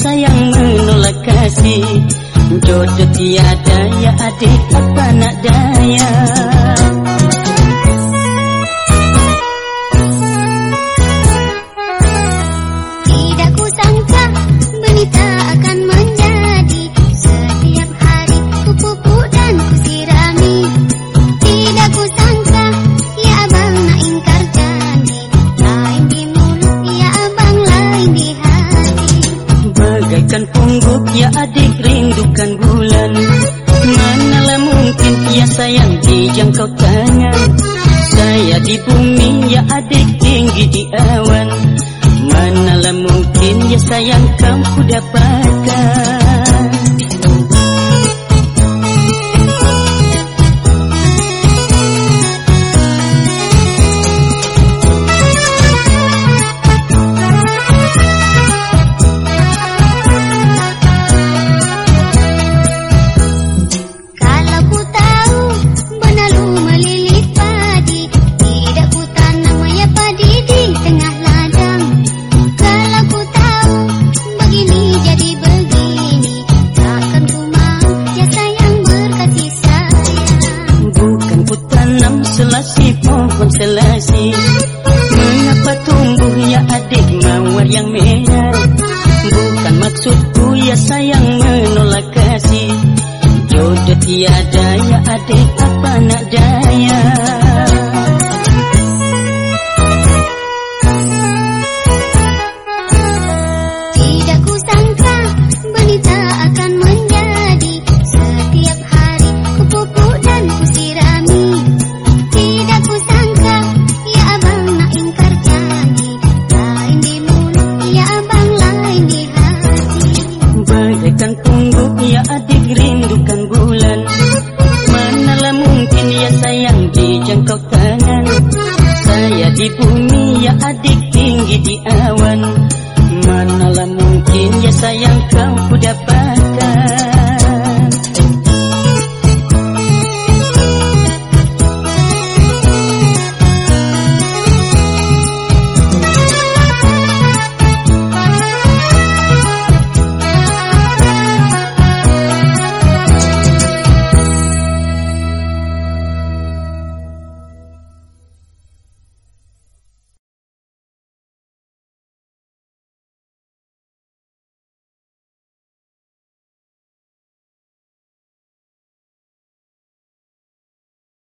sayang menolak kasih. Jodoh tiada ya adik apa nak daya bagaikan pungguk ya adik rindukan bulan. Manalah mungkin ya sayang dijangkau tangan. Saya di bumi ya adik tinggi di awan. Manalah mungkin ya sayang kau dapatkan maksudku ya sayang menolak kasih. Jodoh tiada ya adik apa nak daya jangkau tangan. Saya di bumi ya adik tinggi di awan. Manalah mungkin ya sayang kau dapatkan